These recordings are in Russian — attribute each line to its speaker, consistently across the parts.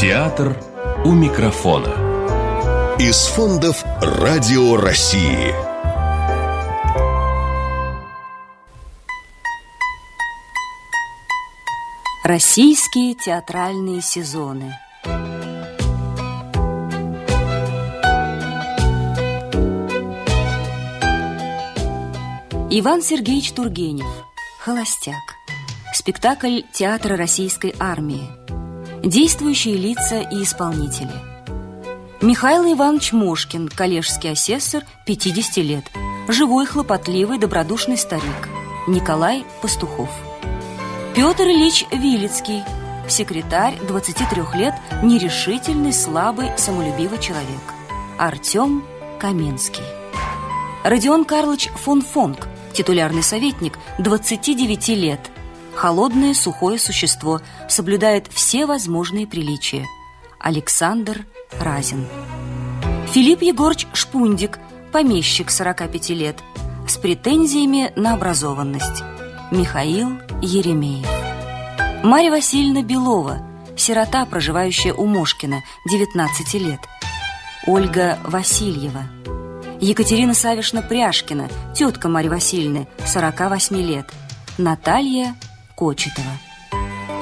Speaker 1: Театр у микрофона.
Speaker 2: Из фондов «Радио России».
Speaker 3: Российские театральные сезоны. Иван Сергеевич Тургенев. Холостяк. Спектакль Театра Российской армии. Действующие лица и исполнители. Михаил Иванович Мошкин, коллежский асессор, 50 лет. Живой, хлопотливый, добродушный старик. Николай Пастухов. Петр Ильич Вилицкий, секретарь, 23 лет, нерешительный, слабый, самолюбивый человек. Артем Каменский. Родион Карлович фон Фонг, титулярный советник, 29 лет. Холодное, сухое существо, соблюдает все возможные приличия. Александр Разин. Филипп Егорч Шпундик, помещик 45 лет, с претензиями на образованность. Михаил Еремеев. Марья Васильевна Белова, сирота, проживающая у Мошкина, 19 лет. Ольга Васильева. Екатерина Савишна Пряшкина, тетка Марьи Васильевны, 48 лет. Наталья Кочетова.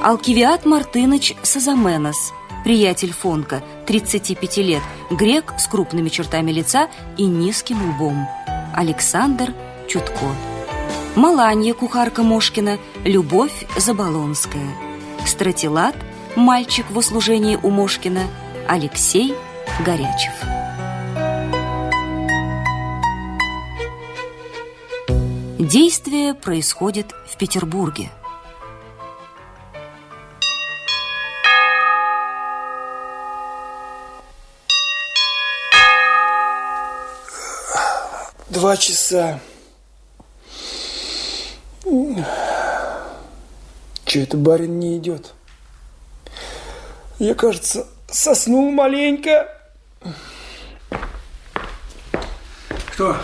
Speaker 3: Алкивиат Мартыныч Сазаменос, приятель Фонка, 35 лет, грек с крупными чертами лица и низким лбом. Александр Чутко. Маланья, кухарка Мошкина, Любовь Заболонская. Стратилат, мальчик в услужении у Мошкина, Алексей Горячев. Действие происходит в Петербурге.
Speaker 4: Два часа. Че это барин не идет? Я, кажется, соснул маленько.
Speaker 5: Что,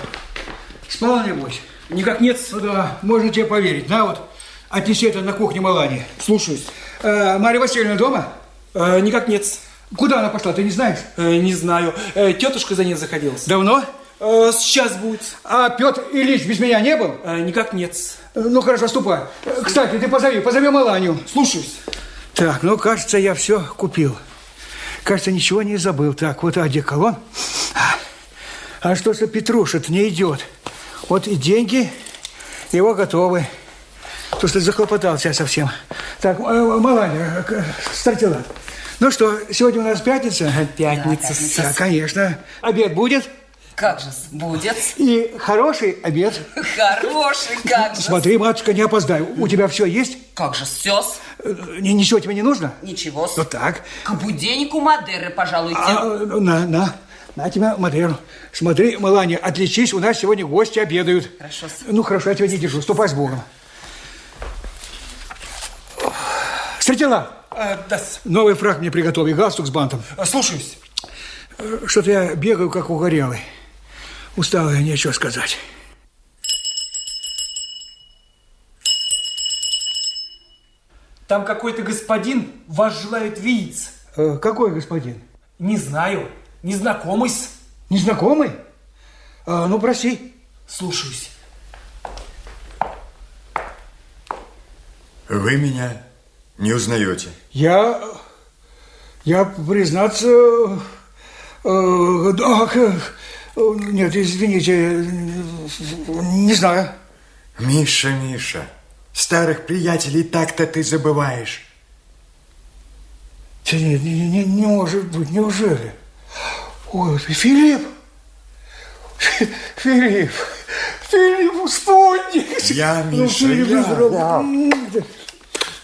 Speaker 5: спал, небось?
Speaker 4: Никак нет.
Speaker 5: Ну да, можно тебе поверить. На вот, отнеси это на кухню Малани.
Speaker 4: Слушаюсь.
Speaker 5: Э, Марья Васильевна дома?
Speaker 4: Э, никак нет.
Speaker 5: Куда она пошла, ты не знаешь?
Speaker 4: Э, не знаю. Э, тетушка за ней заходилась.
Speaker 5: Давно?
Speaker 4: Э, сейчас будет.
Speaker 5: А Петр Ильич без меня не был?
Speaker 4: Э, никак нет.
Speaker 5: Э, Ну хорошо, ступай. Э, Кстати, ты позови, позови Маланию.
Speaker 4: Слушаюсь.
Speaker 5: Так, ну, кажется, я все купил. Кажется, ничего не забыл. Так, вот одеколон. А что за Петруша-то не идет? Вот и деньги его готовы. То, что захлопотался я совсем. Так, э, Маланя, стартилат. Ну что, сегодня у нас пятница?
Speaker 4: Пятница.
Speaker 5: Да, конечно. Обед будет?
Speaker 6: Как же будет?
Speaker 5: И хороший обед.
Speaker 6: Хороший, как же.
Speaker 5: Смотри, матушка, не опоздай. У тебя все есть?
Speaker 6: Как же сёс?
Speaker 5: Э, ни- Ничего тебе не нужно?
Speaker 6: Ничего.
Speaker 5: Вот так.
Speaker 6: К будильнику Мадеры, пожалуйте.
Speaker 5: А, на, на, на тебя, Мадеру. Смотри, Маланья, отличись, у нас сегодня гости обедают.
Speaker 6: Хорошо.
Speaker 5: Ну, хорошо, я тебя не держу. Ступай с Богом. Стратила,
Speaker 4: Э, да,
Speaker 5: новый фраг мне приготовил, галстук с бантом.
Speaker 4: э, слушаюсь.
Speaker 5: Что-то я бегаю, как угорелый. Устал я, нечего сказать.
Speaker 4: Там какой-то господин вас желает видеться.
Speaker 5: Э, какой господин?
Speaker 4: Не знаю. Незнакомый с...
Speaker 5: Незнакомый? А, ну, проси.
Speaker 4: Слушаюсь.
Speaker 7: Вы меня не узнаете?
Speaker 5: Я... Я, признаться... э, да, э, нет, извините, не знаю.
Speaker 7: Миша, Миша, старых приятелей так-то ты забываешь.
Speaker 5: Да нет, не, не- не может быть, неужели? Ой, Филипп! Филипп! Филипп, Спутник!
Speaker 7: Я,
Speaker 5: Ну,
Speaker 7: Миша,
Speaker 5: Филипп,
Speaker 7: я.
Speaker 5: здорово.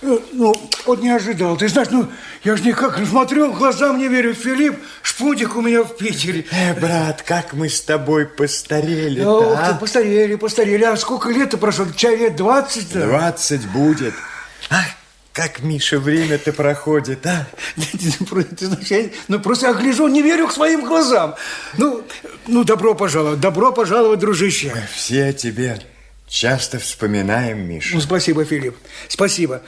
Speaker 5: Э, Ну, вот не ожидал. Ты знаешь, ну, я же никак смотрел, глазам не верю. Филипп, шпунтик у меня в Питере.
Speaker 7: Э, брат, как мы с тобой постарели
Speaker 5: Ох ты,
Speaker 7: а?
Speaker 5: постарели, постарели. А сколько лет прошло? Чай лет 20 да?
Speaker 7: Двадцать будет. Ах, как, Миша, время-то проходит, а?
Speaker 5: Ты знаешь, я, ну, просто я гляжу, не верю к своим глазам. Ну, ну, добро пожаловать, добро пожаловать, дружище.
Speaker 7: Все тебе Часто вспоминаем, Миша.
Speaker 5: Ну, спасибо, Филипп, спасибо.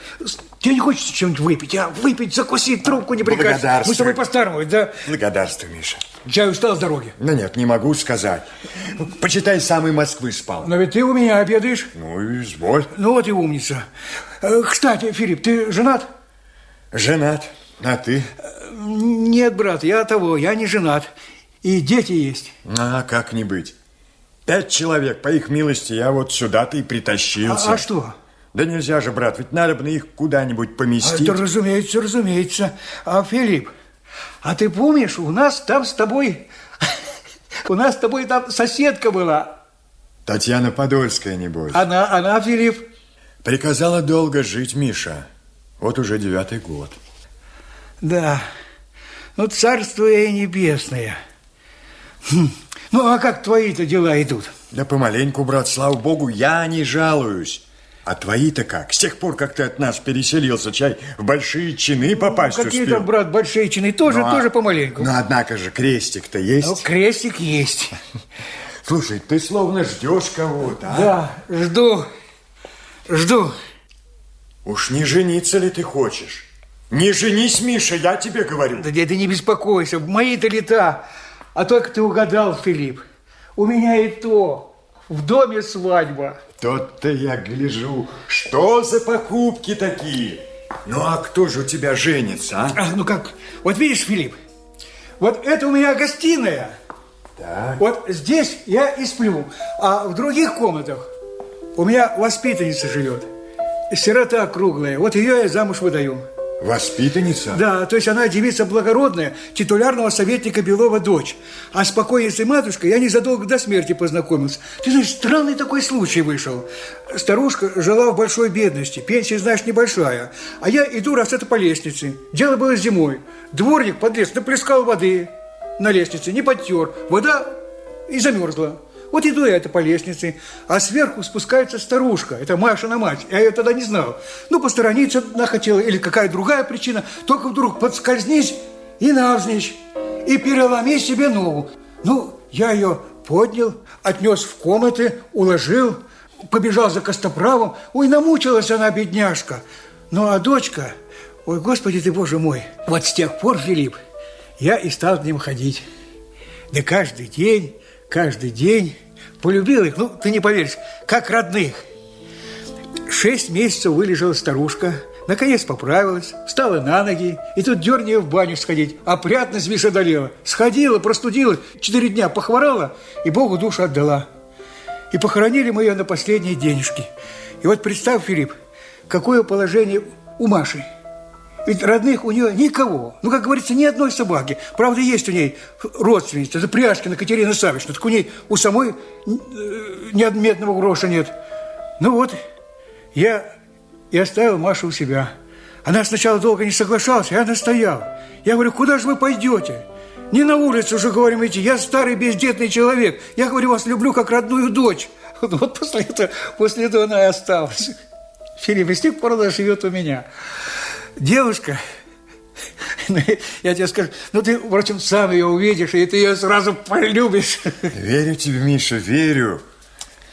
Speaker 5: Тебе не хочется чем-нибудь выпить, а? Выпить, закусить, трубку не прикажешь.
Speaker 7: Благодарствую.
Speaker 5: Мы с тобой по-старому, да?
Speaker 7: Благодарствую, Миша.
Speaker 5: Чай устал с дороги.
Speaker 7: Ну нет, не могу сказать. Почитай, самой Москвы спал.
Speaker 5: Но ведь ты у меня обедаешь.
Speaker 7: Ну, изволь.
Speaker 5: Ну вот и умница. Э, Кстати, Филипп, ты женат?
Speaker 7: Женат. А ты?
Speaker 5: Нет, брат, я того, я не женат. И дети есть.
Speaker 7: А как не быть? Пять человек, по их милости, я вот сюда-то и притащился.
Speaker 5: А, а что?
Speaker 7: Да нельзя же, брат, ведь надо бы их куда-нибудь
Speaker 5: А
Speaker 7: поместить.
Speaker 5: Это разумеется, разумеется. А, Филипп, а ты помнишь, у нас там с тобой... У нас с тобой там соседка была.
Speaker 7: Татьяна Подольская, небось.
Speaker 5: Она, она, Филипп.
Speaker 7: Приказала долго жить, Миша. Вот уже девятый год.
Speaker 5: Да. Ну, царство ей небесное. Хм. Ну, а как твои-то дела идут?
Speaker 7: Да помаленьку, брат, слава богу, я не жалуюсь. А твои-то как? С тех пор, как ты от нас переселился, чай в большие чины попасть
Speaker 5: Какие
Speaker 7: успел.
Speaker 5: там, брат, большие чины? Тоже,
Speaker 7: Ну, а-
Speaker 5: тоже помаленьку.
Speaker 7: Ну, однако же, крестик-то есть.
Speaker 5: Ну, крестик есть.
Speaker 7: Слушай, ты словно ждешь кого-то, а?
Speaker 5: Да, жду, жду.
Speaker 7: Уж не жениться ли ты хочешь? Не женись, Миша, я тебе говорю.
Speaker 5: Да ты не беспокойся, мои-то лета. А только ты угадал, Филипп. У меня и то в доме свадьба.
Speaker 7: Тот-то я гляжу. Что за покупки такие? Ну, а кто же у тебя женится, а?
Speaker 5: А, ну как, вот видишь, Филипп, вот это у меня гостиная.
Speaker 7: Так.
Speaker 5: Вот здесь я и сплю, а в других комнатах у меня воспитанница живет. Сирота круглая, вот ее я замуж выдаю.
Speaker 7: Воспитанница?
Speaker 5: Да, то есть она девица благородная, титулярного советника Белова дочь. А с покойницей матушкой я незадолго до смерти познакомился. Ты знаешь, странный такой случай вышел. Старушка жила в большой бедности, пенсия, знаешь, небольшая. А я иду раз это по лестнице. Дело было зимой. Дворник подлез, наплескал воды на лестнице, не подтер. Вода и замерзла. Вот иду я это по лестнице, а сверху спускается старушка. Это Машина мать. Я ее тогда не знал. Ну, посторониться она хотела, или какая другая причина. Только вдруг подскользнись и навзничь, и переломи себе ногу. Ну, я ее поднял, отнес в комнаты, уложил, побежал за костоправом. Ой, намучилась она, бедняжка. Ну, а дочка, ой, господи ты, боже мой. Вот с тех пор, Филипп, я и стал к ним ходить. Да каждый день, каждый день полюбил их, ну, ты не поверишь, как родных. Шесть месяцев вылежала старушка, наконец поправилась, встала на ноги, и тут дерни ее в баню сходить, опрятность вишь одолела. Сходила, простудила, четыре дня похворала и Богу душу отдала. И похоронили мы ее на последние денежки. И вот представь, Филипп, какое положение у Маши. Ведь родных у нее никого. Ну, как говорится, ни одной собаки. Правда, есть у ней родственница, это Пряшкина Катерина Савична. Так у ней у самой э, ни одного гроша нет. Ну вот, я и оставил Машу у себя. Она сначала долго не соглашалась, я настоял. Я говорю, куда же вы пойдете? Не на улицу уже, говорим, идти. Я старый бездетный человек. Я, говорю, вас люблю как родную дочь. Вот после этого, после этого она и осталась. Филипп, и с тех пор она живет у меня. Девушка, ну, я тебе скажу, ну ты, впрочем, сам ее увидишь, и ты ее сразу полюбишь.
Speaker 7: Верю тебе, Миша, верю.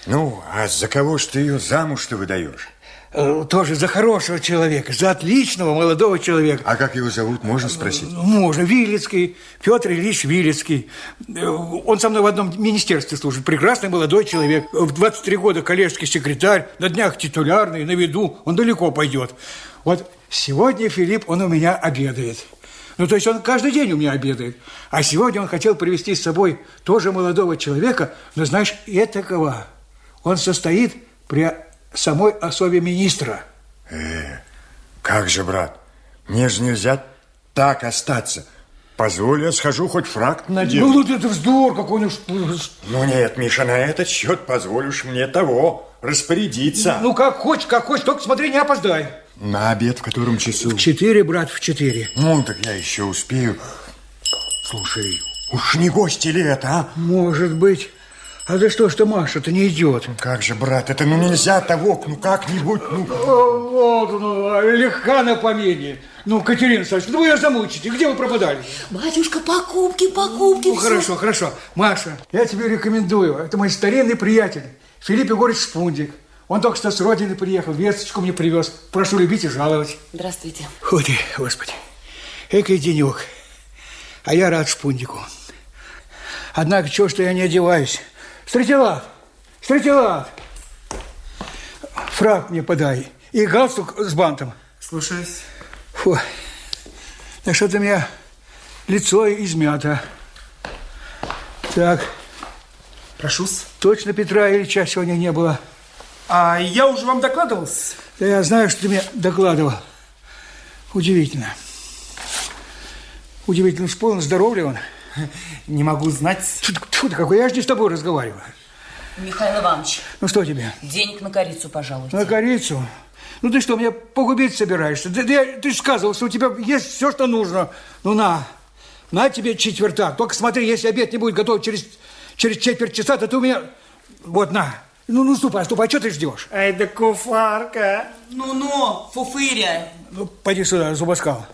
Speaker 7: Ну, а за кого ж ты ее замуж-то выдаешь?
Speaker 5: Э, Тоже за хорошего человека, за отличного молодого человека.
Speaker 7: А как его зовут, можно спросить?
Speaker 5: Можно, Вилецкий, Петр Ильич Вилецкий. Э, Он со мной в одном министерстве служит. Прекрасный молодой человек. В 23 года коллежский секретарь, на днях титулярный, на виду. Он далеко пойдет. Вот сегодня Филипп, он у меня обедает. Ну, то есть он каждый день у меня обедает. А сегодня он хотел привести с собой тоже молодого человека, но, знаешь, этакого. Он состоит при самой особе министра.
Speaker 7: Как же, брат, мне же нельзя так остаться. Позволь, я схожу, хоть фракт надену.
Speaker 5: Ну, вот это вздор какой-нибудь.
Speaker 7: Ну нет, Миша, на этот счет позволишь мне того распорядиться.
Speaker 5: Ну, как хочешь, как хочешь, только смотри, не опоздай.
Speaker 7: На обед в котором часу?
Speaker 5: В четыре, брат, в четыре.
Speaker 7: Ну, так я еще успею. Слушай, уж не гости ли это, а?
Speaker 5: Может быть. А за что, что Маша-то не идет?
Speaker 7: Как же, брат, это ну нельзя того, ну как-нибудь, ну...
Speaker 5: О, вот, ну, легка на помине. Ну, Катерина Савичевна, ну вы ее замучите. Где вы пропадали?
Speaker 3: Батюшка, покупки, покупки.
Speaker 5: Ну,
Speaker 3: всё.
Speaker 5: хорошо, хорошо. Маша, я тебе рекомендую. Это мой старинный приятель. Филипп Егорович Шпундик. Он только что с родины приехал, весточку мне привез. Прошу любить и жаловать.
Speaker 6: Здравствуйте.
Speaker 5: Фу ты, Господи. Экой денек. А я рад шпундику. Однако, чего, что я не одеваюсь? Стратилат! Стратилат! Фраг мне подай. И галстук с бантом.
Speaker 4: Слушаюсь.
Speaker 5: Фу. Да что-то у меня лицо измято. Так,
Speaker 4: Прошусь.
Speaker 5: точно Петра Ильича сегодня не было.
Speaker 4: А я уже вам докладывал.
Speaker 5: Да я знаю, что ты мне докладывал. Удивительно. Удивительно, вспомнил, здоров ли он?
Speaker 4: Не могу знать.
Speaker 5: Тьфу, тьфу ты какой, я же не с тобой разговариваю.
Speaker 6: Михаил Иванович,
Speaker 5: Ну что тебе?
Speaker 6: денег на корицу, пожалуйте.
Speaker 5: На корицу? Ну ты что, меня погубить собираешься? Да, да ты же сказывал, что у тебя есть все, что нужно. Ну на, на тебе четвертак. Только смотри, если обед не будет готов через, через четверть часа, то ты у меня... Вот на. Ну, ну ступай, ступай, что ты ждешь?
Speaker 4: Ай да куфарка.
Speaker 6: Ну-ну, фуфыря.
Speaker 5: Ну, пойди сюда, зубоскал.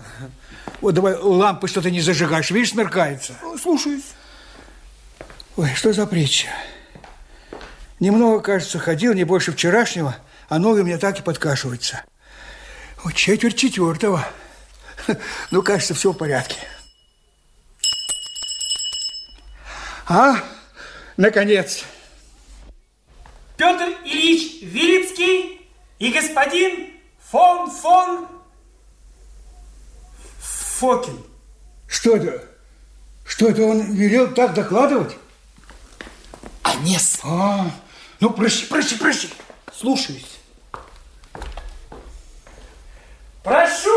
Speaker 5: Вот давай лампы что-то не зажигаешь, видишь, смеркается.
Speaker 4: Слушаюсь.
Speaker 5: Ой, что за притча? Немного, кажется, ходил, не больше вчерашнего, а ноги у меня так и подкашиваются. Вот четверть четвертого. Ну, кажется, все в порядке. А, наконец.
Speaker 4: Петр Ильич Вилицкий и господин фон фон Фокин.
Speaker 5: Что это? Что это он велел так докладывать?
Speaker 4: Анес.
Speaker 5: А, ну, проси, проси, проси.
Speaker 4: Слушаюсь. Прошусь.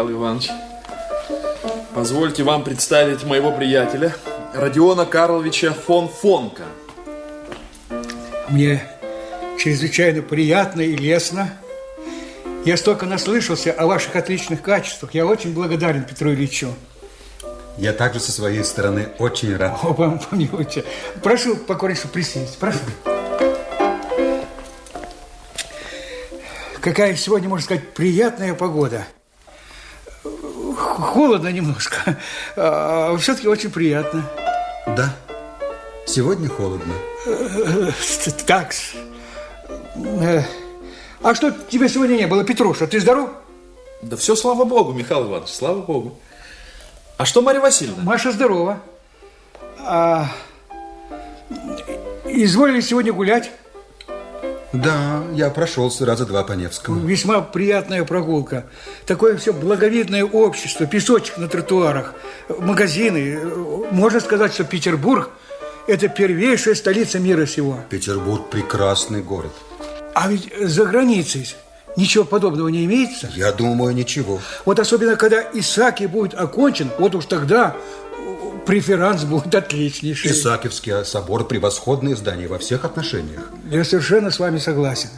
Speaker 8: Михаил Иванович, позвольте вам представить моего приятеля Родиона Карловича фон Фонка.
Speaker 5: Мне чрезвычайно приятно и лестно. Я столько наслышался о ваших отличных качествах. Я очень благодарен Петру Ильичу.
Speaker 9: Я также со своей стороны очень рад.
Speaker 5: О, пом- помилуйте. Прошу покорнейше присесть. Прошу. Какая сегодня, можно сказать, приятная погода. Холодно немножко, а все-таки очень приятно.
Speaker 9: Да, сегодня холодно.
Speaker 5: Так. А что тебя сегодня не было, Петруша? Ты здоров?
Speaker 8: Да все, слава богу, Михаил Иванович, слава богу. А что Марья Васильевна?
Speaker 5: Маша здорова. А, изволили сегодня гулять?
Speaker 9: Да, я прошелся раза два по Невскому.
Speaker 5: Весьма приятная прогулка. Такое все благовидное общество, песочек на тротуарах, магазины. Можно сказать, что Петербург – это первейшая столица мира сего.
Speaker 9: Петербург – прекрасный город.
Speaker 5: А ведь за границей ничего подобного не имеется.
Speaker 9: Я думаю, ничего.
Speaker 5: Вот особенно, когда Исаки будет окончен, вот уж тогда преферанс будет отличнейший.
Speaker 9: Исаакиевский собор – превосходное здание во всех отношениях.
Speaker 5: Я совершенно с вами согласен.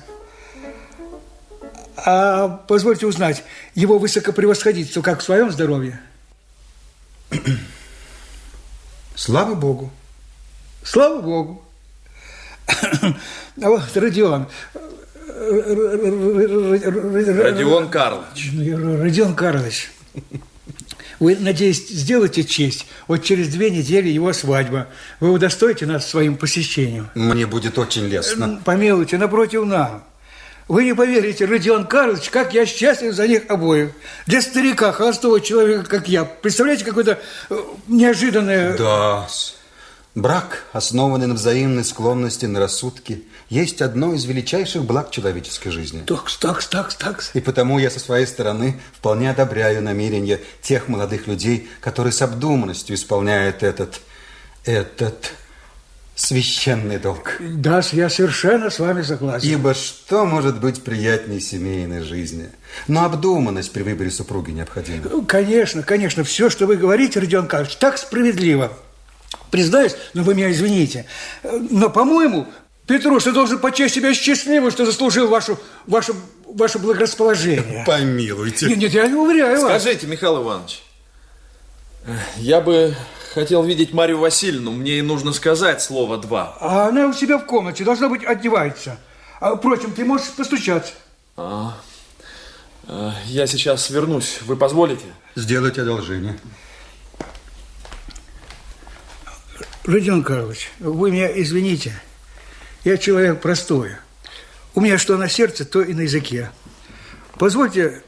Speaker 5: А позвольте узнать, его высокопревосходительство как в своем здоровье?
Speaker 9: Слава Богу.
Speaker 5: Слава Богу. А вот, Родион.
Speaker 8: Родион Карлович.
Speaker 5: Родион Карлович. Вы, надеюсь, сделаете честь. Вот через две недели его свадьба. Вы удостоите нас своим посещением.
Speaker 9: Мне будет очень лестно.
Speaker 5: Помилуйте, напротив нам. Вы не поверите, Родион Карлович, как я счастлив за них обоих. Для старика, холостого человека, как я. Представляете, какое-то э, неожиданное...
Speaker 9: Да. Брак, основанный на взаимной склонности, на рассудке, есть одно из величайших благ человеческой жизни.
Speaker 5: Такс, такс, такс, такс.
Speaker 9: И потому я со своей стороны вполне одобряю намерения тех молодых людей, которые с обдуманностью исполняют этот, этот священный долг.
Speaker 5: Да, я совершенно с вами согласен.
Speaker 9: Ибо что может быть приятнее семейной жизни? Но обдуманность при выборе супруги необходима.
Speaker 5: Конечно, конечно, все, что вы говорите, Родион Карлович, так справедливо. Признаюсь, но вы меня извините, но, по-моему, Петруша должен почесть себя счастливым, что заслужил вашу, вашу, ваше благорасположение.
Speaker 9: Помилуйте.
Speaker 5: Нет, нет, я не уверяю вас.
Speaker 8: Скажите, Михаил Иванович, э, я бы хотел видеть Марию Васильевну, мне ей нужно сказать слово два.
Speaker 5: А она у себя в комнате, должна быть, одевается. А, впрочем, ты можешь постучаться.
Speaker 8: А, Э, Я сейчас вернусь. Вы позволите?
Speaker 9: Сделайте одолжение.
Speaker 5: Родион Карлович, вы меня извините. Я человек простой. У меня что на сердце, то и на языке. Позвольте,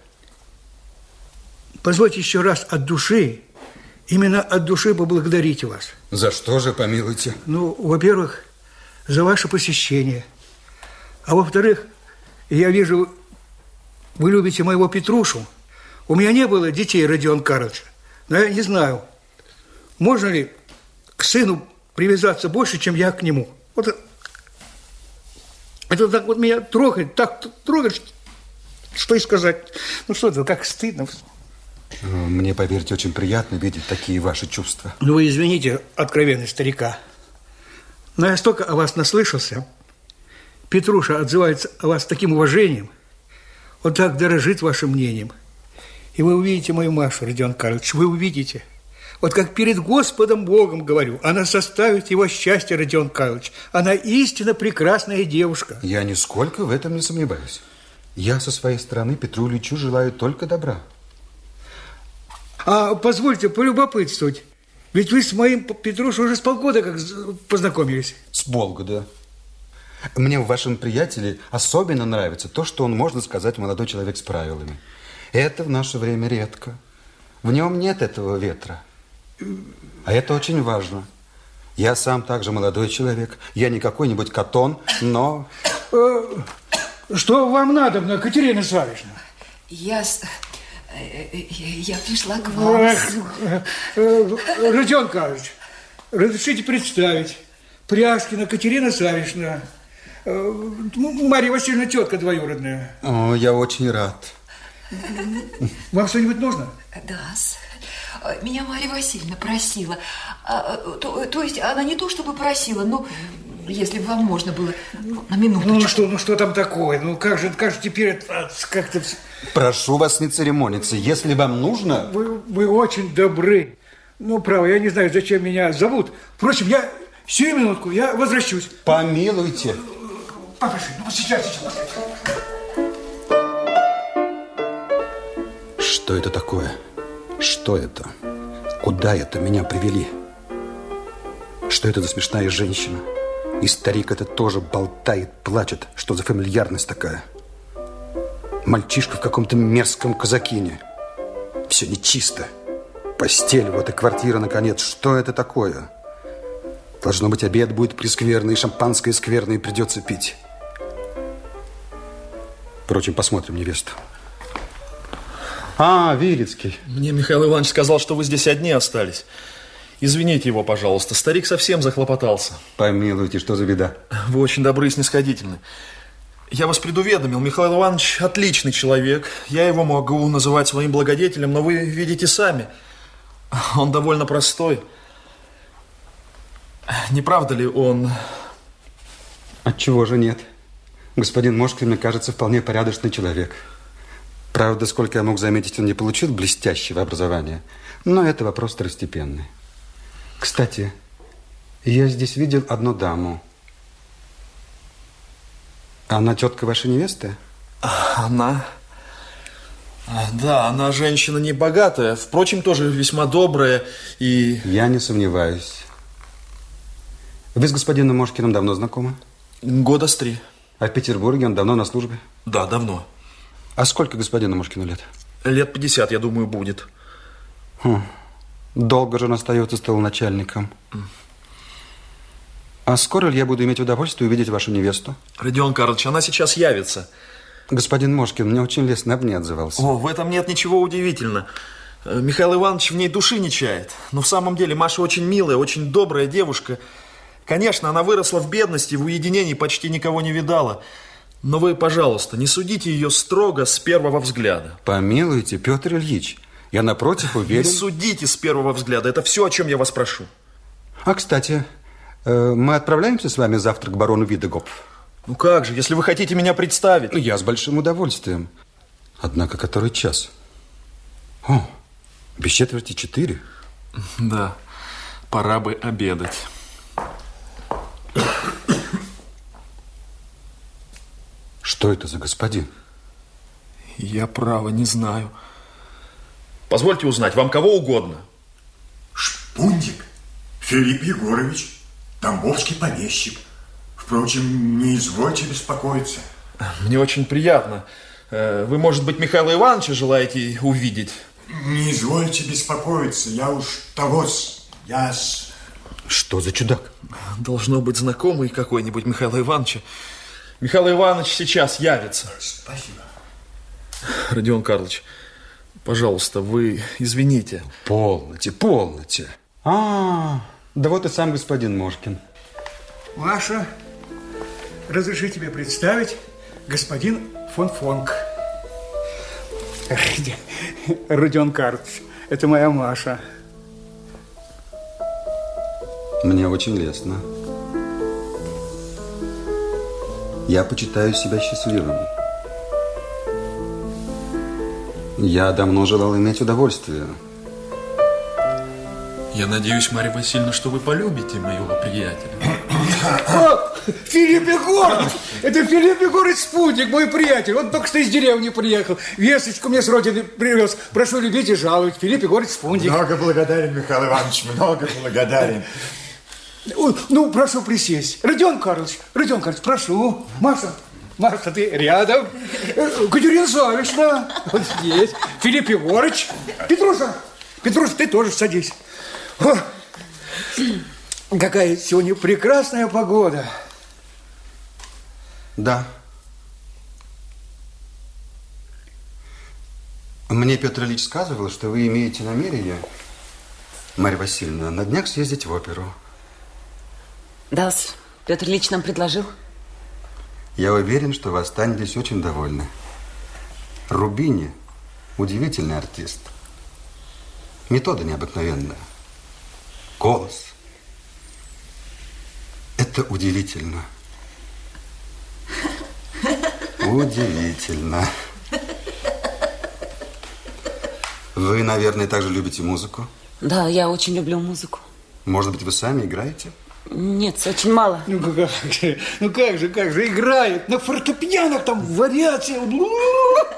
Speaker 5: позвольте еще раз от души, именно от души поблагодарить вас.
Speaker 9: За что же, помилуйте?
Speaker 5: Ну, во-первых, за ваше посещение. А во-вторых, я вижу, вы любите моего Петрушу. У меня не было детей, Родион Карлович. Но я не знаю, можно ли к сыну привязаться больше, чем я к нему. Вот это так вот меня трогает, так трогает, что и сказать. Ну что это, как стыдно.
Speaker 9: Мне, поверьте, очень приятно видеть такие ваши чувства.
Speaker 5: Ну, вы извините, откровенный старика. Но я столько о вас наслышался. Петруша отзывается о вас таким уважением. Он так дорожит вашим мнением. И вы увидите мою Машу, Родион Карлович, вы увидите. Вот как перед Господом Богом говорю, она составит его счастье, Родион Карлович. Она истинно прекрасная девушка.
Speaker 9: Я нисколько в этом не сомневаюсь. Я со своей стороны Петру Ильичу желаю только добра.
Speaker 5: А позвольте полюбопытствовать. Ведь вы с моим Петрушей уже с полгода как познакомились.
Speaker 9: С полгода. Мне в вашем приятеле особенно нравится то, что он, можно сказать, молодой человек с правилами. Это в наше время редко. В нем нет этого ветра. А это очень важно. Я сам также молодой человек. Я не какой-нибудь катон, но...
Speaker 5: Э, что вам надо, Катерина Савична?
Speaker 3: Я... э, э, Я пришла к вам.
Speaker 5: Родион Карлович, разрешите представить. Пряскина Катерина Савична. Э, ну, Марья Васильевна, тетка двоюродная.
Speaker 9: О, я очень рад.
Speaker 5: Вам что-нибудь нужно?
Speaker 3: Да, с- э, меня Марья Васильевна просила. А, э, То, то есть она не то чтобы просила, но если бы вам можно было ну, на минуточку.
Speaker 5: Ну что, ну что там такое? Ну как же, как же теперь это как-то...
Speaker 9: Прошу вас не церемониться. Если вам нужно...
Speaker 5: Вы, вы очень добры. Ну, право, я не знаю, зачем меня зовут. Впрочем, я сию минутку, я возвращусь.
Speaker 9: Помилуйте.
Speaker 5: Папаша, ну сейчас, сейчас.
Speaker 9: Что это такое? Что это? Куда это меня привели? Что это за смешная женщина? И старик этот тоже болтает, плачет. Что за фамильярность такая? Мальчишка в каком-то мерзком казакине. Все нечисто. Постель, вот и квартира, наконец. Что это такое? Должно быть, обед будет прескверный, шампанское скверное придется пить. Впрочем, посмотрим невесту. А, Вилицкий.
Speaker 8: Мне Михаил Иванович сказал, что вы здесь одни остались. Извините его, пожалуйста. Старик совсем захлопотался.
Speaker 9: Помилуйте, что за беда?
Speaker 8: Вы очень добры и снисходительны. Я вас предуведомил, Михаил Иванович отличный человек. Я его могу называть своим благодетелем, но вы видите сами. Он довольно простой. Не правда ли он...
Speaker 9: Отчего же нет? Господин Мошкин, мне кажется, вполне порядочный человек. Правда, сколько я мог заметить, он не получил блестящего образования. Но это вопрос второстепенный. Кстати, я здесь видел одну даму. Она тетка вашей невесты?
Speaker 8: Она... А, Да, она женщина не богатая, впрочем, тоже весьма добрая и...
Speaker 9: Я не сомневаюсь. Вы с господином Мошкиным давно знакомы?
Speaker 8: Года с три.
Speaker 9: А в Петербурге он давно на службе?
Speaker 8: Да, давно.
Speaker 9: А сколько господину Мошкину лет?
Speaker 8: Лет 50, я думаю, будет.
Speaker 9: Хм. Долго же он остается столоначальником. А скоро ли я буду иметь удовольствие увидеть вашу невесту?
Speaker 8: Родион Карлович, она сейчас явится.
Speaker 9: Господин Мошкин мне очень лестно об ней отзывался.
Speaker 8: О, в этом нет ничего удивительного. Э, Михаил Иванович в ней души не чает. Но в самом деле Маша очень милая, очень добрая девушка. Конечно, она выросла в бедности, в уединении почти никого не видала. Но вы, пожалуйста, не судите ее строго с первого взгляда.
Speaker 9: Помилуйте, Петр Ильич. Я, напротив,
Speaker 8: Не
Speaker 9: уверен...
Speaker 8: судите с первого взгляда. Это все, о чем я вас прошу.
Speaker 9: А, кстати, э, мы отправляемся с вами завтра к барону Видегоп?
Speaker 8: Ну как же, если вы хотите меня представить.
Speaker 9: Я с большим удовольствием. Однако, который час? О, без четверти четыре.
Speaker 8: Да, пора бы обедать.
Speaker 9: Что это за господин?
Speaker 8: Я право не знаю. Позвольте узнать, вам кого угодно?
Speaker 7: Шпундик, Филипп Егорович, Тамбовский помещик. Впрочем, не извольте беспокоиться.
Speaker 8: Мне очень приятно. Э, Вы, может быть, Михаила Ивановича желаете увидеть?
Speaker 7: Не извольте беспокоиться, я уж того с... Я с...
Speaker 9: Что за чудак?
Speaker 8: Должно быть знакомый какой-нибудь Михаила Ивановича. Михаил Иванович сейчас явится.
Speaker 7: Спасибо.
Speaker 8: Родион Карлович, пожалуйста, вы извините.
Speaker 9: Полноте, полноте. А, да вот и сам господин Мошкин.
Speaker 5: Маша, разреши тебе представить господин фон Фонг. Родион Карлович, это моя Маша.
Speaker 9: Мне очень лестно. Я почитаю себя счастливым. Я давно желал иметь удовольствие.
Speaker 8: Я надеюсь, Марья Васильевна, что вы полюбите моего приятеля.
Speaker 5: О, Филипп Егорович! Это Филипп Егорович Спутник, мой приятель. Он только что из деревни приехал. Весточку мне с родины привез. Прошу любить и жаловать. Филипп Егорович Спутник.
Speaker 7: Много благодарен, Михаил Иванович, много благодарен.
Speaker 5: Ну, прошу присесть. Родион Карлович, Родион Карлович, прошу. Маша, Маша, ты рядом. Э, Катерина Савична, вот здесь. Филипп Егорыч. Петруша, Петруша, ты тоже садись. О, какая сегодня прекрасная погода.
Speaker 9: Да. Мне Петр Ильич сказывал, что вы имеете намерение, Марья Васильевна, на днях съездить в оперу.
Speaker 6: Да, Петр Ильич нам предложил.
Speaker 9: Я уверен, что вы останетесь очень довольны. Рубини – удивительный артист. Метода необыкновенная. Голос. Это удивительно. Удивительно. Вы, наверное, также любите музыку?
Speaker 6: Да, я очень люблю музыку.
Speaker 9: Может быть, вы сами играете?
Speaker 6: Нет, очень мало.
Speaker 5: Ну как же, ну как же, как же, играет на фортепианах, там вариации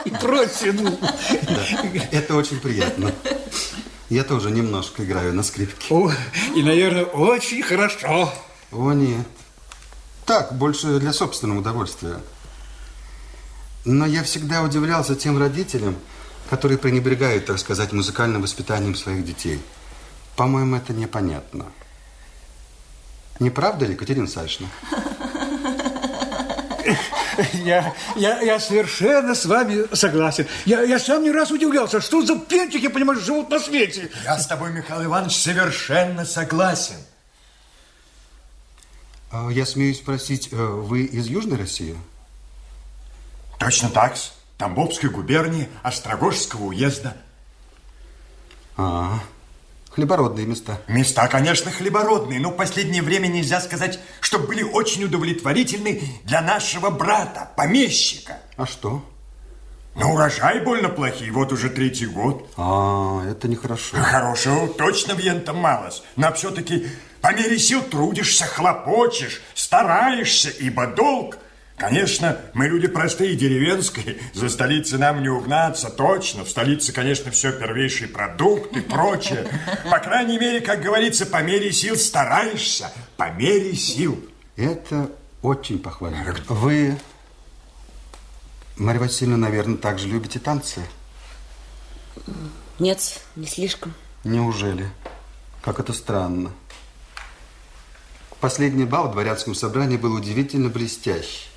Speaker 5: и прочее. ну.
Speaker 9: Это очень приятно. Я тоже немножко играю на скрипке.
Speaker 5: О, и, наверное, очень хорошо.
Speaker 9: О, нет. Так, больше для собственного удовольствия. Но я всегда удивлялся тем родителям, которые пренебрегают, так сказать, музыкальным воспитанием своих детей. По-моему, это непонятно. Не правда ли, Катерина Савична?
Speaker 5: Я, я, я совершенно с вами согласен. Я, я сам не раз удивлялся, что за пентики, понимаешь, живут на свете.
Speaker 7: Я с тобой, Михаил Иванович, совершенно согласен.
Speaker 9: А Я смеюсь спросить, э, вы из Южной России?
Speaker 7: Точно так, с Тамбовской губернии, Острогожского уезда.
Speaker 9: А, хлебородные места.
Speaker 7: Места, конечно, хлебородные, но в последнее время нельзя сказать, что были очень удовлетворительны для нашего брата, помещика.
Speaker 9: А что?
Speaker 7: Но урожай больно плохие, вот уже третий год.
Speaker 9: А, это нехорошо.
Speaker 7: Хорошего точно в ентом малость, но все-таки по мере сил трудишься, хлопочешь, стараешься, ибо долг. Конечно, мы люди простые, деревенские, за столицей нам не угнаться, точно. В столице, конечно, все первейшие продукты, прочее. По крайней мере, как говорится, по мере сил стараешься, по мере сил.
Speaker 9: Это очень похвально. Вы, Марья Васильевна, наверное, также любите танцы?
Speaker 6: Нет, не слишком.
Speaker 9: Неужели? Как это странно. Последний бал в дворянском собрании был удивительно блестящий.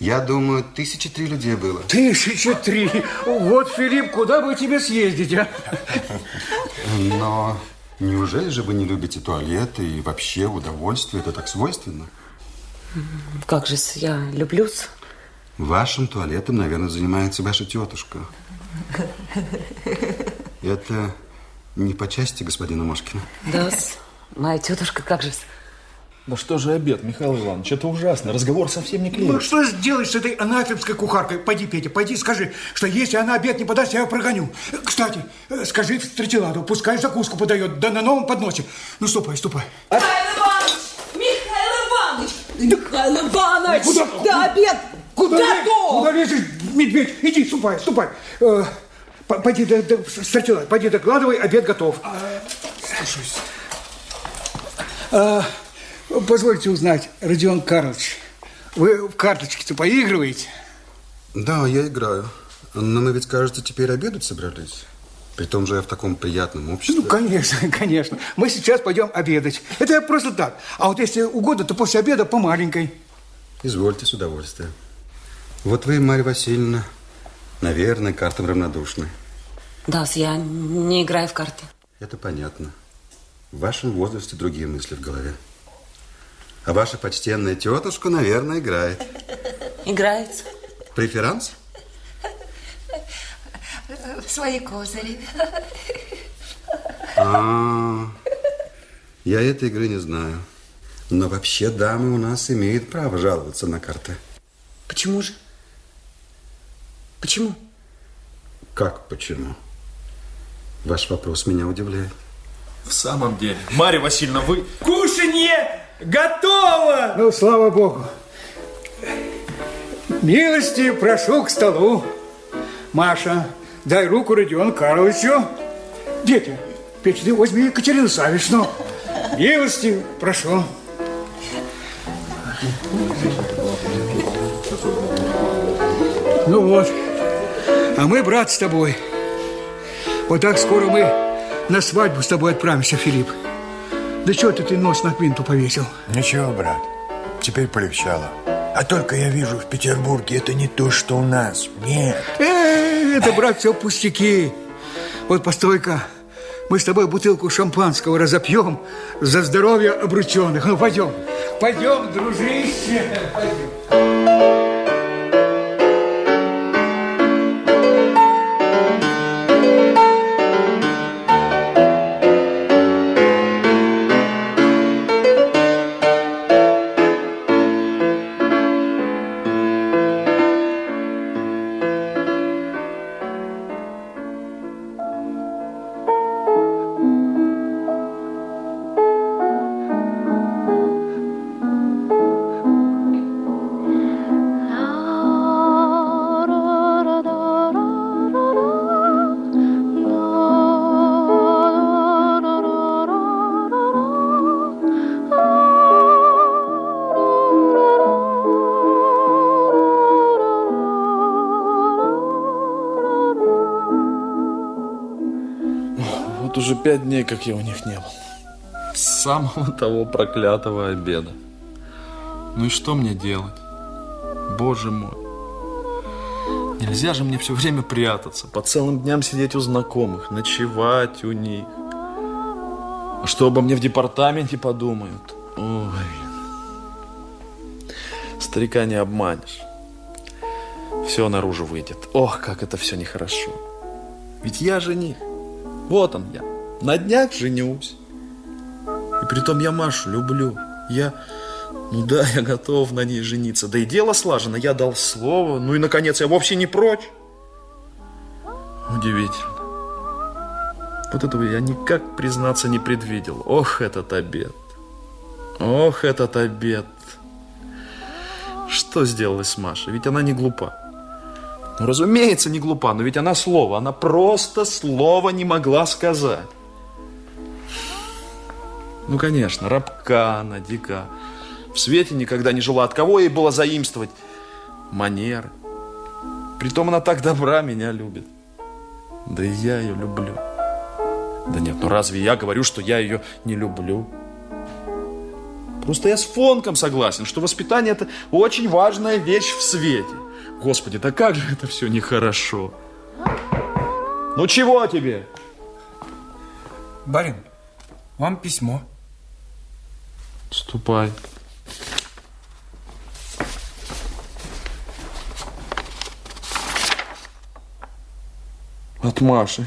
Speaker 9: Я думаю, тысячи три людей было.
Speaker 5: Тысяча три. Вот, Филипп, куда бы тебе съездить, а?
Speaker 9: Но неужели же вы не любите туалеты и вообще удовольствие? Это так свойственно.
Speaker 6: Как же, я люблюсь.
Speaker 9: Вашим туалетом, наверное, занимается ваша тетушка. Это не по части господина Мошкина.
Speaker 6: Да, моя тетушка, как же.
Speaker 8: Да что же обед, Михаил Иванович, это ужасно. Разговор совсем не
Speaker 5: Ну,
Speaker 8: клеится.
Speaker 5: что сделаешь с этой анафемской кухаркой? Пойди, Петя, пойди, скажи, что если она обед не подаст, я ее прогоню. Кстати, скажи в Стратиладу, пускай закуску подает, да на новом подносе. Ну, ступай, ступай.
Speaker 10: Михаил Иванович! Михаил Иванович! Михаил Иванович!
Speaker 5: Куда?
Speaker 10: Да обед!
Speaker 5: Куда, ле-
Speaker 10: Готов!
Speaker 5: куда лезешь? медведь, иди, ступай, ступай. Э, Пойди, до, до, стратила, пойди докладывай, обед готов.
Speaker 4: Слушаюсь.
Speaker 5: А, позвольте узнать, Родион Карлович, вы в карточки-то поигрываете?
Speaker 9: Да, я играю. Но мы ведь, кажется, теперь обедать собрались. При том же я в таком приятном обществе.
Speaker 5: Ну, конечно, конечно. Мы сейчас пойдем обедать. Это я просто так. А вот если угодно, то после обеда по маленькой.
Speaker 9: Извольте с удовольствием. Вот вы, Марья Васильевна, наверное, картам равнодушны.
Speaker 6: Да, я не играю в карты.
Speaker 9: Это понятно. В вашем возрасте другие мысли в голове. А ваша почтенная тетушка, наверное, играет.
Speaker 6: Играется.
Speaker 9: Преферанс?
Speaker 3: Свои козыри.
Speaker 9: А, я этой игры не знаю. Но вообще дамы у нас имеют право жаловаться на карты.
Speaker 6: Почему же? Почему?
Speaker 9: Как почему? Ваш вопрос меня удивляет.
Speaker 8: В самом деле. Марья Васильевна, вы...
Speaker 4: Кушанье готово!
Speaker 5: Ну, слава богу. Милости прошу к столу. Маша, дай руку Родиону Карловичу. Дети, ты возьми Екатерину Савишну. Милости прошу. Ну вот, а мы, брат, с тобой. Вот так скоро мы на свадьбу с тобой отправимся, Филипп. Да что ты, ты нос на квинту повесил?
Speaker 10: Ничего, брат, теперь полегчало. А только я вижу в Петербурге, это не то, что у нас. Нет.
Speaker 5: Э, это, брат, все пустяки. Вот постой-ка, мы с тобой бутылку шампанского разопьем за здоровье обрученных. Ну, пойдем. Пойдем, дружище. Пойдем.
Speaker 8: Пять дней, как я у них не был. С самого того проклятого обеда. Ну и что мне делать? Боже мой. Нельзя же мне все время прятаться, по целым дням сидеть у знакомых, ночевать у них. А что обо мне в департаменте подумают? Ой. Старика не обманешь. Все наружу выйдет. Ох, как это все нехорошо. Ведь я жених. Вот он я. На днях женюсь. И притом я Машу люблю. Я... Ну да, я готов на ней жениться. Да и дело слажено, я дал слово. Ну и, наконец, я вовсе не прочь. Удивительно. Вот этого я никак, признаться, не предвидел. Ох, этот обед. Ох, этот обед. Что сделалось с Машей? Ведь она не глупа. Ну, разумеется, не глупа, но ведь она слово, она просто слова не могла сказать. Ну, конечно, рабка она, дика. В свете никогда не жила. От кого ей было заимствовать? Манеры. Притом она так добра меня любит. Да и я ее люблю. Да нет, ну разве я говорю, что я ее не люблю? Просто я с Фонком согласен, что воспитание это очень важная вещь в свете. Господи, да как же это все нехорошо. Ну чего тебе?
Speaker 4: Барин, вам письмо.
Speaker 8: Ступай. От Маши.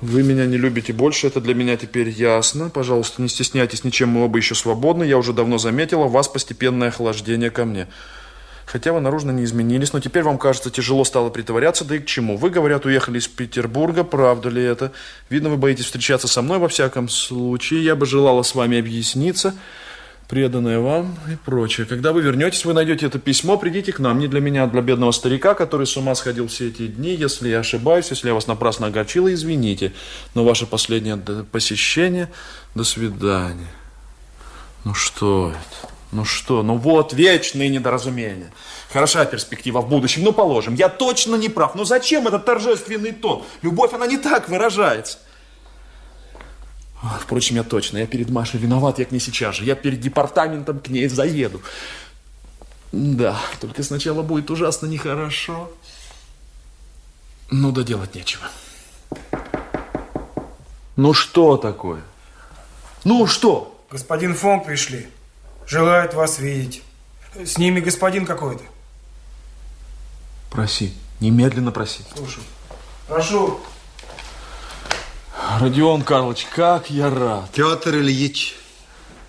Speaker 8: Вы меня не любите больше, это для меня теперь ясно. Пожалуйста, не стесняйтесь ничем, мы оба еще свободны. Я уже давно заметила вас постепенное охлаждение ко мне. Хотя вы наружно не изменились, но теперь вам кажется тяжело стало притворяться, да и к чему? Вы, говорят, уехали из Петербурга, правда ли это? Видно, вы боитесь встречаться со мной во всяком случае. Я бы желала с вами объясниться. преданная вам и прочее. Когда вы вернетесь, вы найдете это письмо, придите к нам. Не для меня, а для бедного старика, который с ума сходил все эти дни. Если я ошибаюсь, если я вас напрасно огорчила, извините. Но ваше последнее посещение... До свидания. Ну что это? Ну что? Ну вот, вечные недоразумения. Хороша перспектива в будущем. Ну, положим, я точно не прав. Но зачем этот торжественный тон? Любовь, она не так выражается. Впрочем, я точно, я перед Машей виноват, я к ней сейчас же. Я перед департаментом к ней заеду. Да, только сначала будет ужасно нехорошо. Ну, да делать нечего. Ну, что такое? Ну, что?
Speaker 4: Господин фон пришли. Желают вас видеть. С ними господин какой-то.
Speaker 8: Проси, немедленно проси.
Speaker 4: Слушай, прошу.
Speaker 8: Родион Карлович, как я рад.
Speaker 9: Петр Ильич,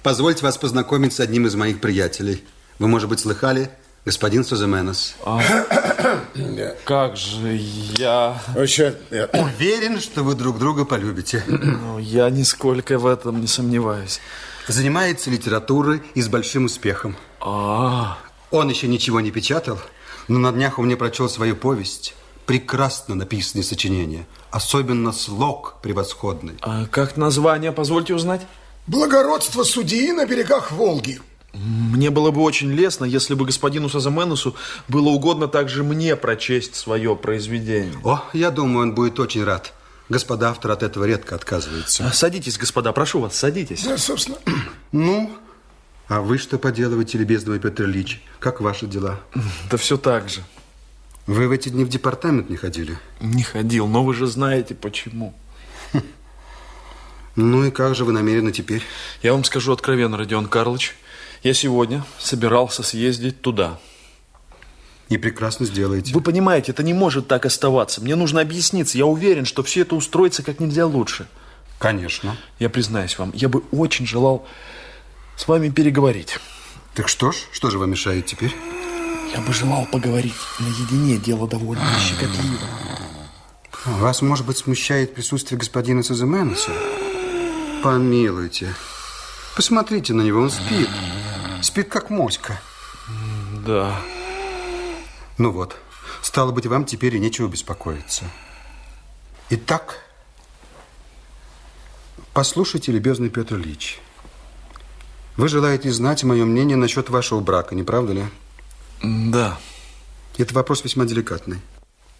Speaker 9: позвольте вас познакомить с одним из моих приятелей. Вы, может быть, слыхали? Господин Суземенос.
Speaker 8: А, как же я...
Speaker 10: Вообще,
Speaker 9: Уверен, что вы друг друга полюбите.
Speaker 8: Ну, я нисколько в этом не сомневаюсь.
Speaker 9: Занимается литературой и с большим успехом.
Speaker 8: А,
Speaker 9: Он еще ничего не печатал, но на днях он мне прочел свою повесть. Прекрасно написанное сочинение. Особенно слог превосходный.
Speaker 8: а как название, позвольте узнать?
Speaker 10: благородство судьи на берегах Волги.
Speaker 8: Мне было бы очень лестно, если бы господину Сазаменусу было угодно также мне прочесть свое произведение.
Speaker 9: О, я думаю, он будет очень рад. Господа автор от этого редко отказываются.
Speaker 8: А, Садитесь, господа, прошу вас, садитесь.
Speaker 10: Да, собственно,
Speaker 9: Ну, а вы что поделываете, любезный Петр Ильич? Как ваши дела?
Speaker 8: Да все так же.
Speaker 9: Вы в эти дни в департамент не ходили?
Speaker 8: Не ходил, но вы же знаете почему.
Speaker 9: Ну и как же вы намерены теперь?
Speaker 8: Я вам скажу откровенно, Родион Карлович, я сегодня собирался съездить туда.
Speaker 9: И прекрасно сделаете.
Speaker 8: Вы понимаете, это не может так оставаться. Мне нужно объясниться. Я уверен, что все это устроится как нельзя лучше.
Speaker 9: Конечно.
Speaker 8: Я признаюсь вам, я бы очень желал с вами переговорить.
Speaker 9: Так что ж, что же вам мешает теперь?
Speaker 8: Я бы желал поговорить наедине, дело довольно щекотливо.
Speaker 9: Вас, может быть, смущает присутствие господина Саземенеса? Помилуйте. Посмотрите на него, он спит. Спит, как моська.
Speaker 8: Да.
Speaker 9: Ну вот, стало быть, вам теперь и нечего беспокоиться. Итак, послушайте, любезный Петр Ильич. Вы желаете знать мое мнение насчет вашего брака, не правда ли?
Speaker 8: Да.
Speaker 9: Это вопрос весьма деликатный.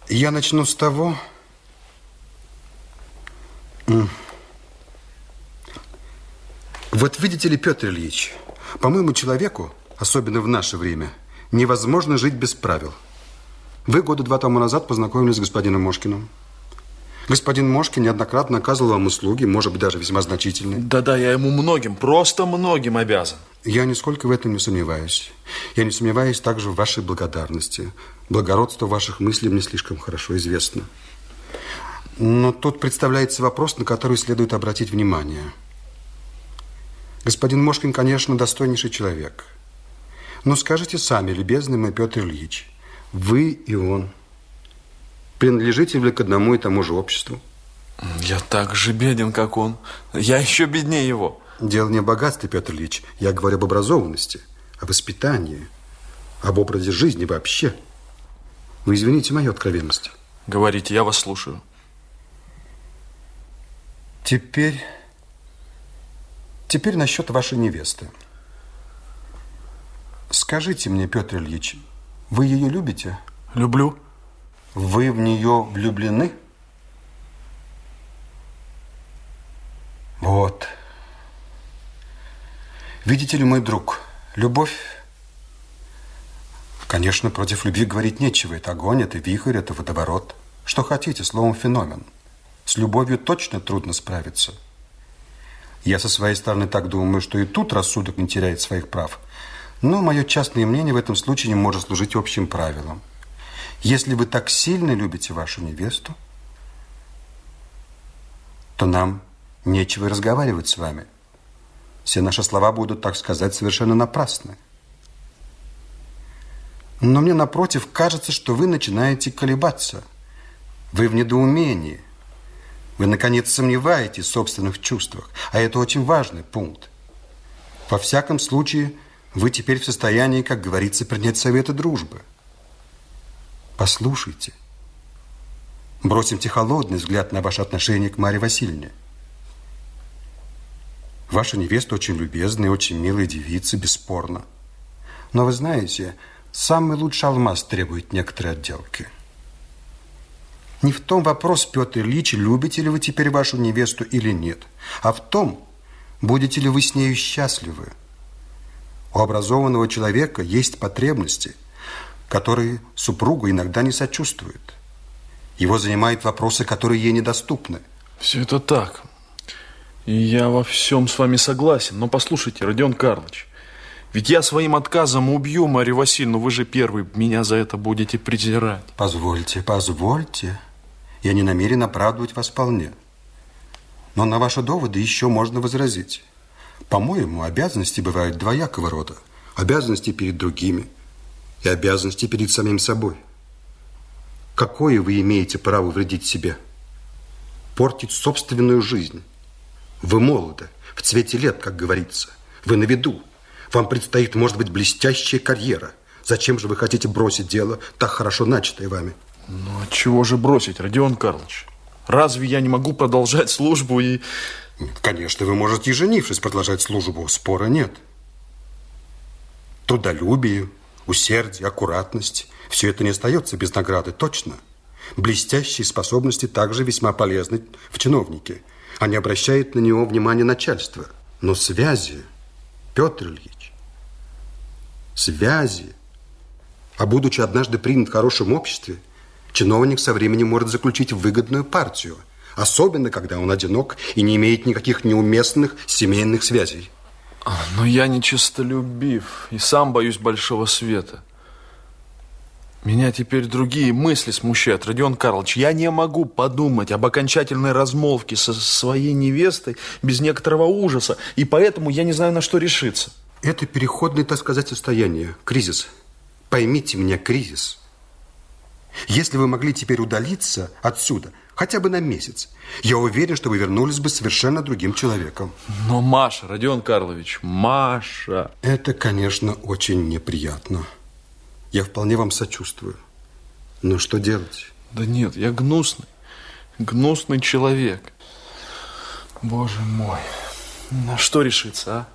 Speaker 9: Я начну с того... Вот видите ли, Петр Ильич, по-моему, человеку, особенно в наше время, невозможно жить без правил. Вы года два тому назад познакомились с господином Мошкиным. Господин Мошкин неоднократно оказывал вам услуги, может быть, даже весьма значительные.
Speaker 8: Да-да, я ему многим, просто многим обязан.
Speaker 9: Я нисколько в этом не сомневаюсь. Я не сомневаюсь также в вашей благодарности. Благородство ваших мыслей мне слишком хорошо известно. Но тут представляется вопрос, на который следует обратить внимание. Господин Мошкин, конечно, достойнейший человек. Но скажите сами, любезный мой Петр Ильич, вы и он принадлежите ли к одному и тому же обществу?
Speaker 8: Я так же беден, как он. Я еще беднее его.
Speaker 9: Дело не в богатстве, Петр Ильич. Я говорю об образованности, о воспитании, об образе жизни вообще. Вы извините мою откровенность.
Speaker 8: Говорите, я вас слушаю.
Speaker 9: Теперь... Теперь насчет вашей невесты. Скажите мне, Петр Ильич, вы ее любите?
Speaker 8: Люблю.
Speaker 9: Вы в нее влюблены? Вот. Видите ли, мой друг, любовь... Конечно, против любви говорить нечего. Это огонь, это вихрь, это водоворот. Что хотите, словом, феномен. С любовью точно трудно справиться. Я со своей стороны так думаю, что и тут рассудок не теряет своих прав. Но мое частное мнение в этом случае не может служить общим правилом. Если вы так сильно любите вашу невесту, то нам нечего и разговаривать с вами. Все наши слова будут, так сказать, совершенно напрасны. Но мне, напротив, кажется, что вы начинаете колебаться. Вы в недоумении. Вы, наконец, сомневаетесь в собственных чувствах. А это очень важный пункт. Во всяком случае, вы теперь в состоянии, как говорится, принять советы дружбы. Послушайте. Бросимте холодный взгляд на ваше отношение к Марье Васильевне. Ваша невеста очень любезная, очень милая девица, бесспорно. Но вы знаете, самый лучший алмаз требует некоторой отделки. Не в том вопрос, Петр Ильич, любите ли вы теперь вашу невесту или нет, а в том, будете ли вы с нею счастливы. У образованного человека есть потребности, которые супругу иногда не сочувствуют. Его занимают вопросы, которые ей недоступны.
Speaker 8: Все это так. И я во всем с вами согласен. Но послушайте, Родион Карлович, ведь я своим отказом убью Марию Васильевну. Вы же первый меня за это будете презирать.
Speaker 9: Позвольте, позвольте. Я не намерен оправдывать вас вполне. Но на ваши доводы еще можно возразить. По-моему, обязанности бывают двоякого рода. Обязанности перед другими и обязанности перед самим собой. Какое вы имеете право вредить себе? Портить собственную жизнь. Вы молоды, в цвете лет, как говорится. Вы на виду. Вам предстоит, может быть, блестящая карьера. Зачем же вы хотите бросить дело, так хорошо начатое вами?
Speaker 8: Ну, а чего же бросить, Родион Карлович? Разве я не могу продолжать службу и...
Speaker 9: Конечно, вы можете и женившись продолжать службу. Спора нет. Трудолюбие, усердие, аккуратность – все это не остается без награды, точно. Блестящие способности также весьма полезны в чиновнике. Они обращают на него внимание начальства. Но связи, Петр Ильич, связи. А будучи однажды принят в хорошем обществе, чиновник со временем может заключить выгодную партию, особенно когда он одинок и не имеет никаких неуместных семейных связей.
Speaker 8: Но я не честолюбив и сам боюсь большого света. Меня теперь другие мысли смущают, Родион Карлович. Я не могу подумать об окончательной размолвке со своей невестой без некоторого ужаса, и поэтому я не знаю, на что решиться.
Speaker 9: Это переходное, так сказать, состояние, кризис. Поймите меня, кризис. Если вы могли теперь удалиться отсюда, хотя бы на месяц, я уверен, что вы вернулись бы совершенно другим человеком.
Speaker 8: Но Маша, Родион Карлович, Маша...
Speaker 9: Это, конечно, очень неприятно. Я вполне вам сочувствую. Но что делать?
Speaker 8: Да нет, я гнусный, гнусный человек. Боже мой, на что решиться, а?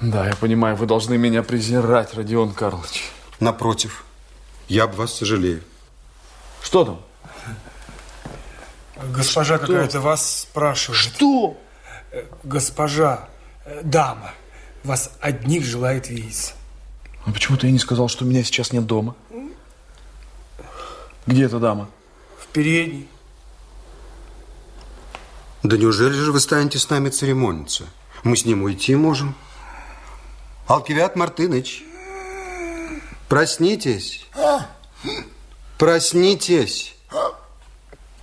Speaker 8: Да, я понимаю, вы должны меня презирать, Родион Карлович.
Speaker 9: Напротив, я об вас сожалею.
Speaker 8: Что там?
Speaker 4: Госпожа какая-то вас спрашивает.
Speaker 8: Что?
Speaker 4: Госпожа, э, дама, вас одних желает видеть.
Speaker 8: А почему ты ей не сказал, что меня сейчас нет дома? Где эта дама?
Speaker 4: В передней.
Speaker 9: Да неужели же вы станете с нами церемониться? Мы с ним уйти можем. Алкивиат Мартыныч, проснитесь. Проснитесь.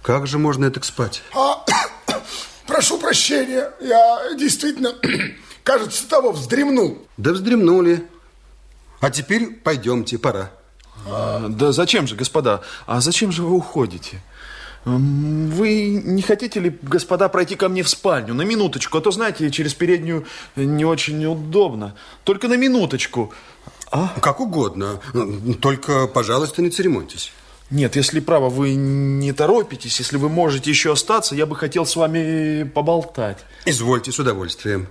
Speaker 9: Как же можно это спать?
Speaker 10: А, прошу прощения, я действительно, кажется, того вздремнул.
Speaker 9: Да вздремнули. А теперь пойдемте, пора.
Speaker 8: А, да зачем же, господа? А зачем же вы уходите? Вы не хотите ли, господа, пройти ко мне в спальню на минуточку? А то, знаете, через переднюю не очень удобно. Только на минуточку.
Speaker 9: А? Как угодно. Только, пожалуйста, не церемоньтесь.
Speaker 8: Нет, если право вы не торопитесь, если вы можете еще остаться, я бы хотел с вами поболтать.
Speaker 9: Извольте, с удовольствием.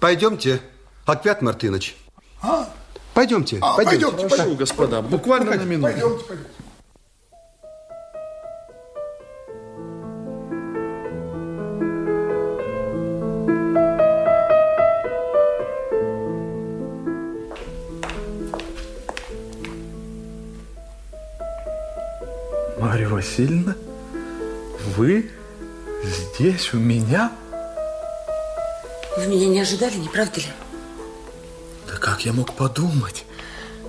Speaker 9: Пойдемте, Аквят Мартыныч. А? Пойдемте,
Speaker 10: а,
Speaker 9: пойдемте.
Speaker 10: Пойдемте,
Speaker 8: Прошу, господа, буквально на минуту.
Speaker 10: Пойдемте, пойдемте.
Speaker 8: Васильевна, вы здесь у меня?
Speaker 6: Вы меня не ожидали, не правда ли?
Speaker 8: Да как я мог подумать?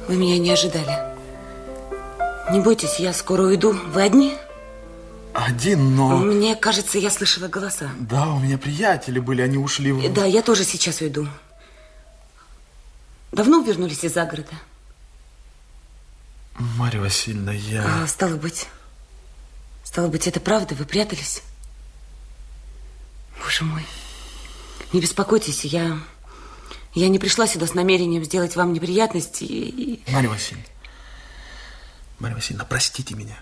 Speaker 6: Вы меня не ожидали. Не бойтесь, я скоро уйду. Вы одни?
Speaker 8: Один, но...
Speaker 6: Мне кажется, я слышала голоса.
Speaker 8: Да, у меня приятели были, они ушли в...
Speaker 6: Да, я тоже сейчас уйду. Давно вернулись из загорода?
Speaker 8: Марья Васильевна, я...
Speaker 6: А, стало быть... Стало быть, это правда? Вы прятались? Боже мой. Не беспокойтесь, я... Я не пришла сюда с намерением сделать вам неприятности и...
Speaker 8: Марья Васильевна, Марья Васильевна, простите меня.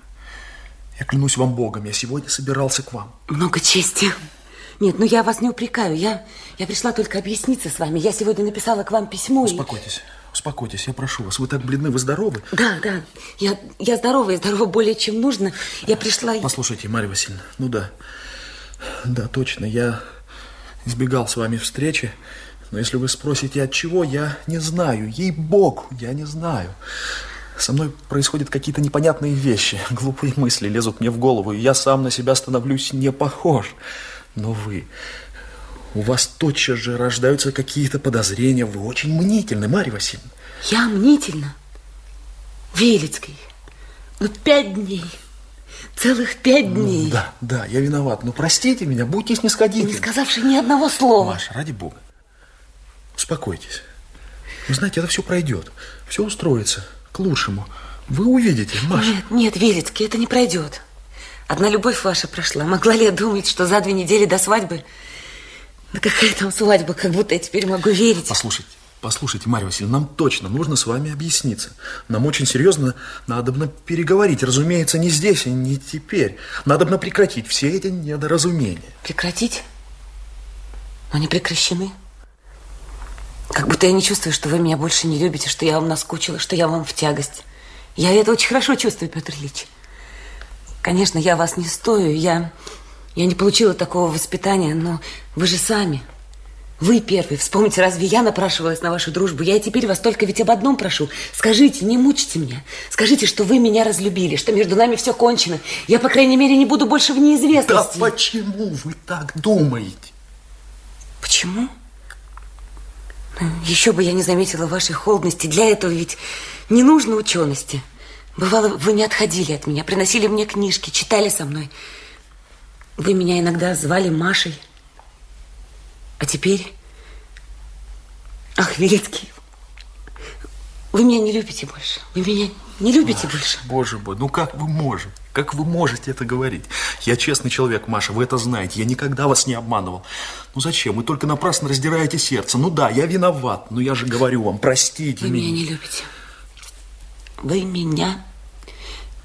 Speaker 8: Я клянусь вам Богом, я сегодня собирался к вам.
Speaker 6: Много чести. Нет, ну я вас не упрекаю. Я, я пришла только объясниться с вами. Я сегодня написала к вам письмо.
Speaker 8: Успокойтесь, и... успокойтесь, я прошу вас. Вы так бледны, вы здоровы?
Speaker 6: Да, да. Я, я здорова и здорова более чем нужно. Я пришла...
Speaker 8: Послушайте, Марья Васильевна, ну да. Да, точно, я избегал с вами встречи. Но если вы спросите, от чего, я не знаю. Ей-богу, я не знаю. Со мной происходят какие-то непонятные вещи. Глупые мысли лезут мне в голову, и я сам на себя становлюсь не похож. Но вы... У вас тотчас же рождаются какие-то подозрения. Вы очень мнительны, Марья Васильевна.
Speaker 6: Я мнительна? Велицкий, ну пять дней. Целых пять дней.
Speaker 8: Ну, да, да, я виноват. Но простите меня, будьте снисходительны.
Speaker 6: Не сказавши ни одного слова.
Speaker 8: Маша, ради бога, успокойтесь. Вы знаете, это все пройдет. Все устроится к лучшему. Вы увидите, Маша.
Speaker 6: Нет, нет, Велицкий, это не пройдет. Одна любовь ваша прошла. Могла ли я думать, что за две недели до свадьбы... Да какая там свадьба, как будто я теперь могу верить.
Speaker 8: Послушайте, послушайте, Марья Васильевна, нам точно нужно с вами объясниться. Нам очень серьезно надо бы переговорить. Разумеется, не здесь и не теперь. Надо бы прекратить все эти недоразумения.
Speaker 6: Прекратить? Но они прекращены. Как будто я не чувствую, что вы меня больше не любите, что я вам наскучила, что я вам в тягость. Я это очень хорошо чувствую, Петр Ильич. Конечно, я вас не стою, я, я не получила такого воспитания, но вы же сами. Вы первый. Вспомните, разве я напрашивалась на вашу дружбу? Я и теперь вас только ведь об одном прошу. Скажите, не мучьте меня. Скажите, что вы меня разлюбили, что между нами все кончено. Я, по крайней мере, не буду больше в неизвестности.
Speaker 8: Да почему вы так думаете?
Speaker 6: Почему? Еще бы я не заметила вашей холодности. Для этого ведь не нужно учености. Бывало, вы не отходили от меня, приносили мне книжки, читали со мной. Вы меня иногда звали Машей. А теперь... Ах, Велицкий, вы меня не любите больше. Вы меня не любите
Speaker 8: Маша,
Speaker 6: больше.
Speaker 8: Боже мой, ну как вы можете? Как вы можете это говорить? Я честный человек, Маша, вы это знаете. Я никогда вас не обманывал. Ну зачем? Вы только напрасно раздираете сердце. Ну да, я виноват, но я же говорю вам, простите
Speaker 6: вы
Speaker 8: меня.
Speaker 6: Вы меня не любите. Вы меня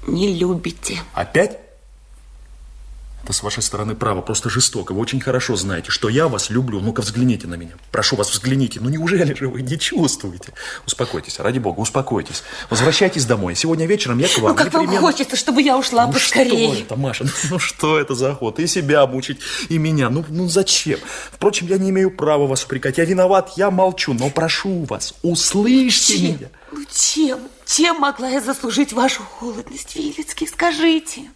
Speaker 6: не любите.
Speaker 8: Опять? Это с вашей стороны право, просто жестоко. Вы очень хорошо знаете, что я вас люблю. Ну-ка, взгляните на меня. Прошу вас, взгляните. Ну, неужели же вы не чувствуете? Успокойтесь, ради бога, успокойтесь. Возвращайтесь домой. Сегодня вечером я к вам
Speaker 6: Ну, как
Speaker 8: непременно...
Speaker 6: вам хочется, чтобы я ушла
Speaker 8: ну,
Speaker 6: поскорее.
Speaker 8: что это, Маша? Ну, что это за охота? И себя мучить, и меня. Ну, ну, зачем? Впрочем, я не имею права вас упрекать. Я виноват, я молчу. Но прошу вас, услышьте
Speaker 6: чем?
Speaker 8: меня.
Speaker 6: Ну, чем? Чем могла я заслужить вашу холодность, Вилецкий? Скажите.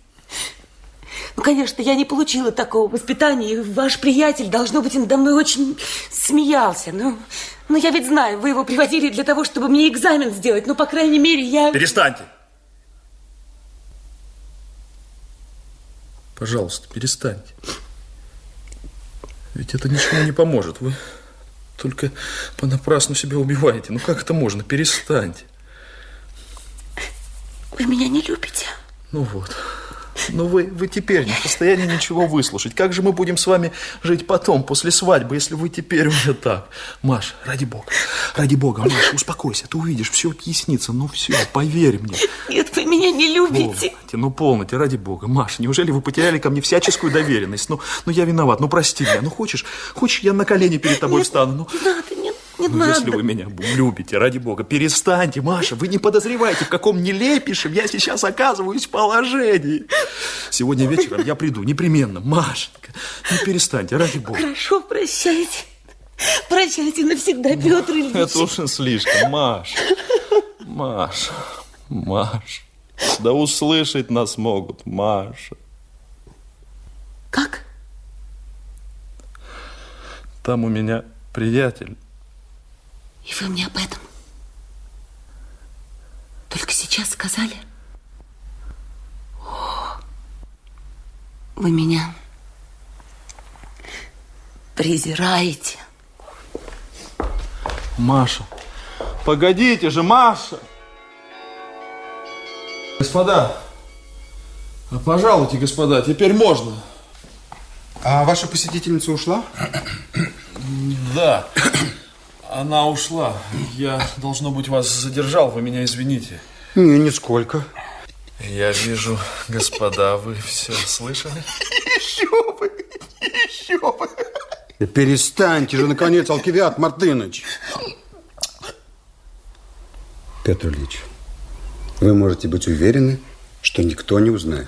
Speaker 6: Ну, конечно, я не получила такого воспитания, и ваш приятель, должно быть, надо мной очень смеялся. Но, но я ведь знаю, вы его приводили для того, чтобы мне экзамен сделать. Ну, по крайней мере, я...
Speaker 8: Перестаньте. Пожалуйста, перестаньте. Ведь это ничего не поможет. Вы только понапрасну себя убиваете. Ну, как это можно? Перестаньте.
Speaker 6: Вы меня не любите.
Speaker 8: Ну вот. Но вы, вы теперь не в состоянии ничего выслушать. Как же мы будем с вами жить потом, после свадьбы, если вы теперь уже так? Маш, ради бога, ради бога, Маш, успокойся, ты увидишь, все объяснится. Ну все, поверь мне.
Speaker 6: Нет, вы меня не любите.
Speaker 8: Полноте, ну полноте, ради бога. Маш, неужели вы потеряли ко мне всяческую доверенность? Ну, ну я виноват, ну прости меня. Ну хочешь, хочешь, я на колени перед тобой
Speaker 6: нет,
Speaker 8: встану? Ну,
Speaker 6: не надо, нет. Не
Speaker 8: ну,
Speaker 6: надо.
Speaker 8: если вы меня любите, ради бога, перестаньте, Маша. Вы не подозреваете, в каком нелепейшем я сейчас оказываюсь положении. Сегодня вечером я приду, непременно. Машенька, ну перестаньте, ради бога.
Speaker 6: Хорошо, прощайте. Прощайте навсегда, Петр Ильич.
Speaker 8: Это уже слишком, Маша. Маша, Маша. Да услышать нас могут, Маша.
Speaker 6: Как?
Speaker 8: Там у меня приятель.
Speaker 6: И вы мне об этом только сейчас сказали? О, вы меня презираете.
Speaker 11: Маша, погодите же, Маша! Господа, пожалуйте, господа, теперь можно.
Speaker 9: А ваша посетительница ушла?
Speaker 11: Да.
Speaker 8: Она ушла. Я, должно быть, вас задержал. Вы меня извините.
Speaker 9: Не, нисколько.
Speaker 8: Я вижу, господа, вы все слышали?
Speaker 12: Еще бы, еще бы.
Speaker 9: Да перестаньте же, наконец, Алкивиад Мартыныч. Петр Ильич, вы можете быть уверены, что никто не узнает.